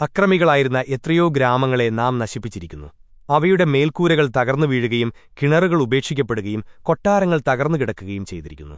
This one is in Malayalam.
അക്രമികളായിരുന്ന എത്രയോ ഗ്രാമങ്ങളെ നാം നശിപ്പിച്ചിരിക്കുന്നു. അവയുടെ മേൽക്കൂരകൾ തകർന്നു വീഴുകയും കിണറുകൾ ഉപേക്ഷിക്കപ്പെടുകയും കൊട്ടാരങ്ങൾ തകർന്നു കിടക്കുകയും ചെയ്തിരിക്കുന്നു.